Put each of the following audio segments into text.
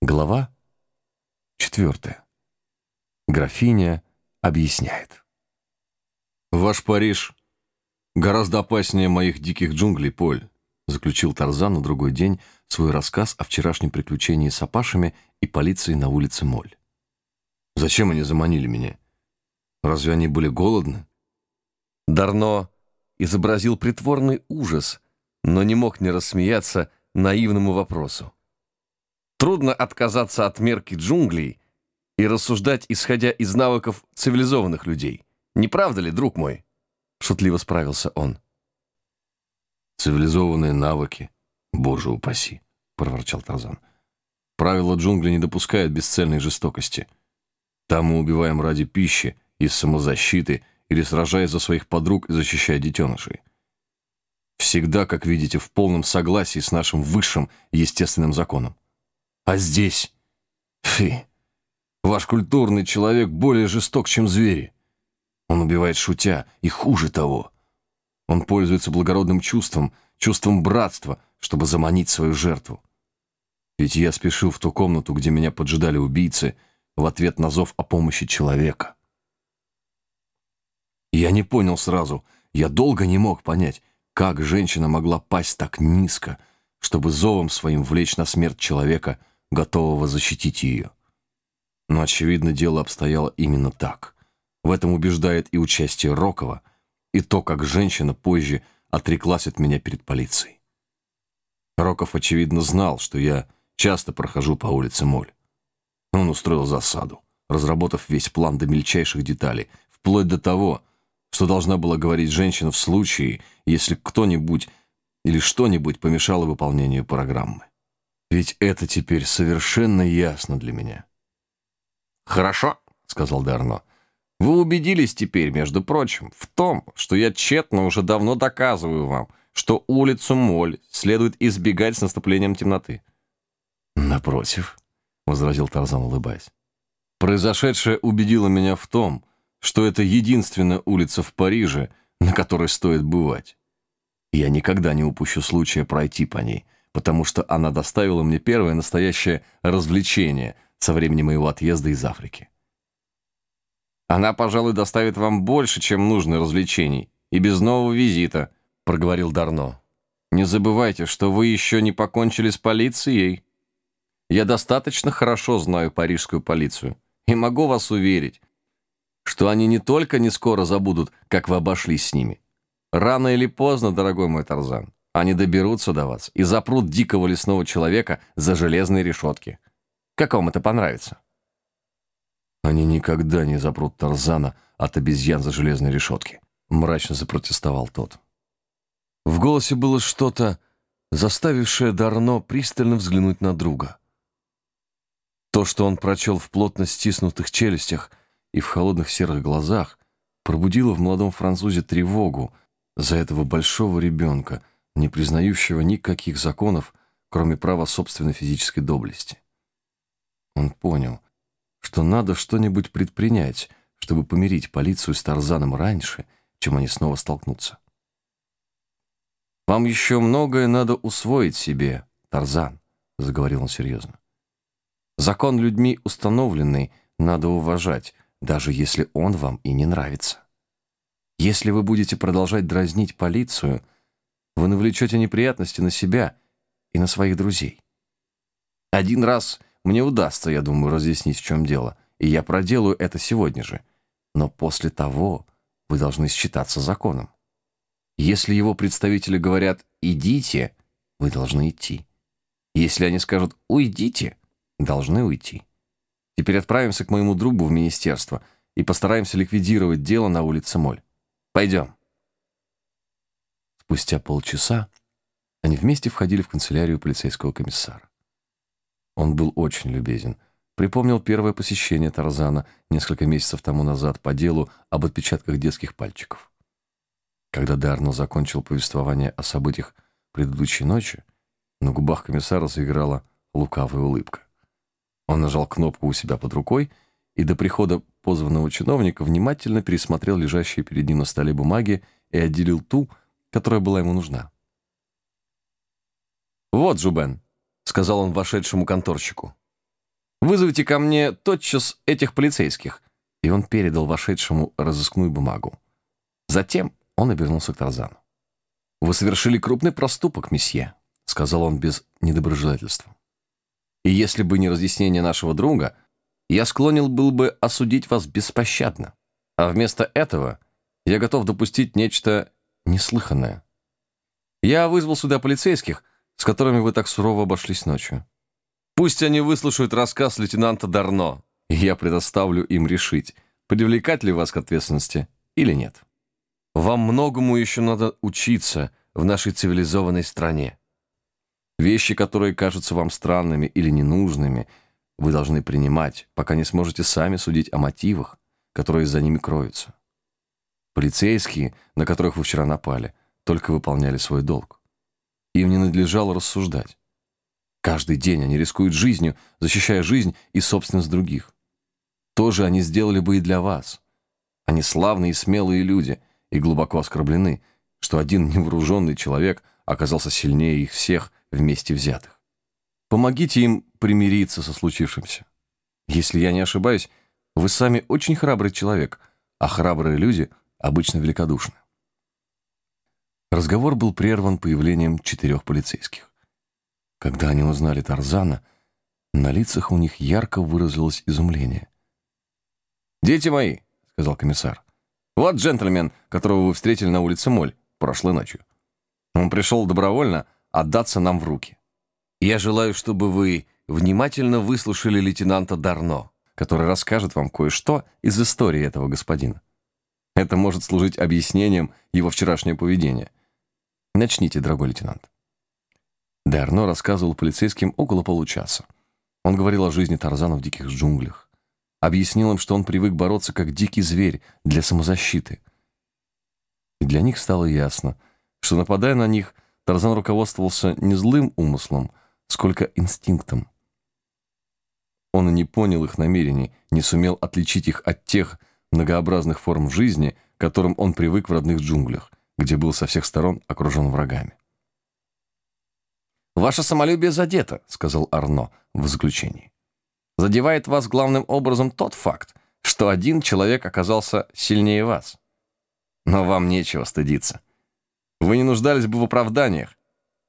Глава четвертая. Графиня объясняет. «Ваш Париж гораздо опаснее моих диких джунглей, Поль», заключил Тарзан на другой день свой рассказ о вчерашнем приключении с апашами и полицией на улице Моль. «Зачем они заманили меня? Разве они были голодны?» Дарно изобразил притворный ужас, но не мог не рассмеяться наивному вопросу. Трудно отказаться от мерки джунглей и рассуждать, исходя из навыков цивилизованных людей. Не правда ли, друг мой? Шутливо справился он. Цивилизованные навыки, боже упаси, проворчал Тарзан. Правила джунглей не допускают бесцельной жестокости. Там мы убиваем ради пищи, из самозащиты или сражаясь за своих подруг и защищая детенышей. Всегда, как видите, в полном согласии с нашим высшим естественным законом. А здесь... Фи. Ваш культурный человек более жесток, чем звери. Он убивает шутя, и хуже того. Он пользуется благородным чувством, чувством братства, чтобы заманить свою жертву. Ведь я спешил в ту комнату, где меня поджидали убийцы, в ответ на зов о помощи человека. Я не понял сразу, я долго не мог понять, как женщина могла пасть так низко, чтобы зовом своим влечь на смерть человека, готового защитить ее. Но, очевидно, дело обстояло именно так. В этом убеждает и участие Рокова, и то, как женщина позже отреклась от меня перед полицией. Роков, очевидно, знал, что я часто прохожу по улице Моль. Он устроил засаду, разработав весь план до мельчайших деталей, вплоть до того, что должна была говорить женщина в случае, если кто-нибудь или что-нибудь помешало выполнению программы. Ведь это теперь совершенно ясно для меня. «Хорошо», — сказал Дарно. «Вы убедились теперь, между прочим, в том, что я тщетно уже давно доказываю вам, что улицу Моль следует избегать с наступлением темноты». «Напротив», — возразил Тарзан, улыбаясь. «Произошедшее убедило меня в том, что это единственная улица в Париже, на которой стоит бывать. Я никогда не упущу случая пройти по ней» потому что она доставила мне первое настоящее развлечение со времени моего отъезда из Африки. «Она, пожалуй, доставит вам больше, чем нужно развлечений, и без нового визита», — проговорил Дарно. «Не забывайте, что вы еще не покончили с полицией. Я достаточно хорошо знаю парижскую полицию и могу вас уверить, что они не только не скоро забудут, как вы обошлись с ними. Рано или поздно, дорогой мой Тарзан, они доберутся до вас и запрут дикого лесного человека за железные решетки. Как вам это понравится? Они никогда не запрут Тарзана от обезьян за железные решетки, мрачно запротестовал тот. В голосе было что-то, заставившее Дарно пристально взглянуть на друга. То, что он прочел в плотно стиснутых челюстях и в холодных серых глазах, пробудило в молодом французе тревогу за этого большого ребенка — не признающего никаких законов, кроме права собственной физической доблести. Он понял, что надо что-нибудь предпринять, чтобы помирить полицию с Тарзаном раньше, чем они снова столкнутся. «Вам еще многое надо усвоить себе, Тарзан», — заговорил он серьезно. «Закон людьми установленный надо уважать, даже если он вам и не нравится. Если вы будете продолжать дразнить полицию — вы навлечете неприятности на себя и на своих друзей. Один раз мне удастся, я думаю, разъяснить, в чем дело, и я проделаю это сегодня же. Но после того вы должны считаться законом. Если его представители говорят «идите», вы должны идти. Если они скажут «уйдите», должны уйти. Теперь отправимся к моему другу в министерство и постараемся ликвидировать дело на улице Моль. Пойдем. Спустя полчаса они вместе входили в канцелярию полицейского комиссара. Он был очень любезен. Припомнил первое посещение Тарзана несколько месяцев тому назад по делу об отпечатках детских пальчиков. Когда Дарно закончил повествование о событиях предыдущей ночи, на губах комиссара заиграла лукавая улыбка. Он нажал кнопку у себя под рукой и до прихода позванного чиновника внимательно пересмотрел лежащие перед ним на столе бумаги и отделил ту, которая была ему нужна. «Вот, Жубен», — сказал он вошедшему конторщику. Вызовите ко мне тотчас этих полицейских». И он передал вошедшему разыскную бумагу. Затем он обернулся к Тарзану. «Вы совершили крупный проступок, месье», — сказал он без недоброжелательства. «И если бы не разъяснение нашего друга, я склонил был бы осудить вас беспощадно. А вместо этого я готов допустить нечто неслыханное. Я вызвал сюда полицейских, с которыми вы так сурово обошлись ночью. Пусть они выслушают рассказ лейтенанта Дарно, и я предоставлю им решить, привлекать ли вас к ответственности или нет. Вам многому еще надо учиться в нашей цивилизованной стране. Вещи, которые кажутся вам странными или ненужными, вы должны принимать, пока не сможете сами судить о мотивах, которые за ними кроются. Полицейские, на которых вы вчера напали, только выполняли свой долг. Им не надлежало рассуждать. Каждый день они рискуют жизнью, защищая жизнь и собственность других. То же они сделали бы и для вас. Они славные и смелые люди, и глубоко оскорблены, что один невооруженный человек оказался сильнее их всех вместе взятых. Помогите им примириться со случившимся. Если я не ошибаюсь, вы сами очень храбрый человек, а храбрые люди обычно великодушны. Разговор был прерван появлением четырех полицейских. Когда они узнали Тарзана, на лицах у них ярко выразилось изумление. «Дети мои», — сказал комиссар, — «вот джентльмен, которого вы встретили на улице Моль прошлой ночью. Он пришел добровольно отдаться нам в руки. Я желаю, чтобы вы внимательно выслушали лейтенанта Дарно, который расскажет вам кое-что из истории этого господина. Это может служить объяснением его вчерашнего поведения. Начните, дорогой лейтенант. Дарно рассказывал полицейским около получаса. Он говорил о жизни Тарзана в диких джунглях. Объяснил им, что он привык бороться как дикий зверь для самозащиты. И для них стало ясно, что, нападая на них, Тарзан руководствовался не злым умыслом, сколько инстинктом. Он и не понял их намерений, не сумел отличить их от тех многообразных форм жизни, к которым он привык в родных джунглях, где был со всех сторон окружен врагами. «Ваше самолюбие задето», — сказал Арно в заключении. «Задевает вас главным образом тот факт, что один человек оказался сильнее вас. Но вам нечего стыдиться. Вы не нуждались бы в оправданиях,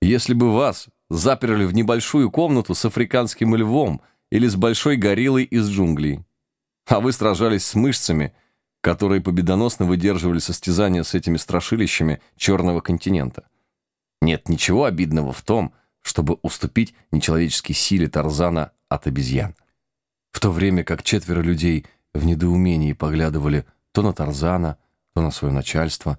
если бы вас заперли в небольшую комнату с африканским львом или с большой гориллой из джунглей. А вы сражались с мышцами, которые победоносно выдерживали состязания с этими страшилищами черного континента. Нет ничего обидного в том, чтобы уступить нечеловеческой силе Тарзана от обезьян. В то время как четверо людей в недоумении поглядывали то на Тарзана, то на свое начальство,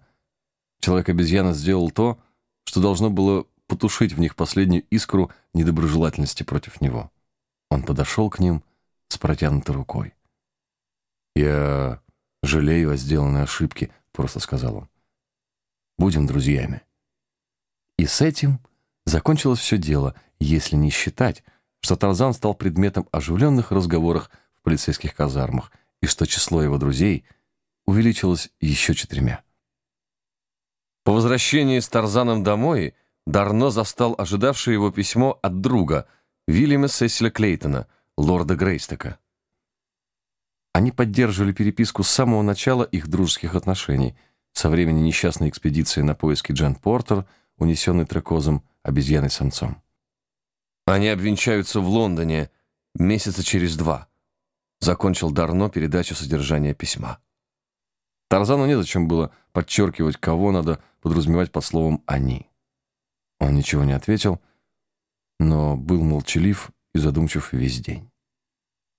человек-обезьяна сделал то, что должно было потушить в них последнюю искру недоброжелательности против него. Он подошел к ним с протянутой рукой. «Я жалею о сделанной ошибке», — просто сказал он. «Будем друзьями». И с этим Закончилось все дело, если не считать, что Тарзан стал предметом оживленных разговоров в полицейских казармах и что число его друзей увеличилось еще четырьмя. По возвращении с Тарзаном домой Дарно застал ожидавшее его письмо от друга Вильяма Сесиля Клейтона, лорда Грейстока. Они поддерживали переписку с самого начала их дружеских отношений, со времени несчастной экспедиции на поиски Джен Портер, унесенной трекозом, обезьяной-самцом. Они обвенчаются в Лондоне месяца через два. Закончил Дарно передачу содержания письма. Тарзану незачем было подчеркивать, кого надо подразумевать под словом «они». Он ничего не ответил, но был молчалив и задумчив весь день.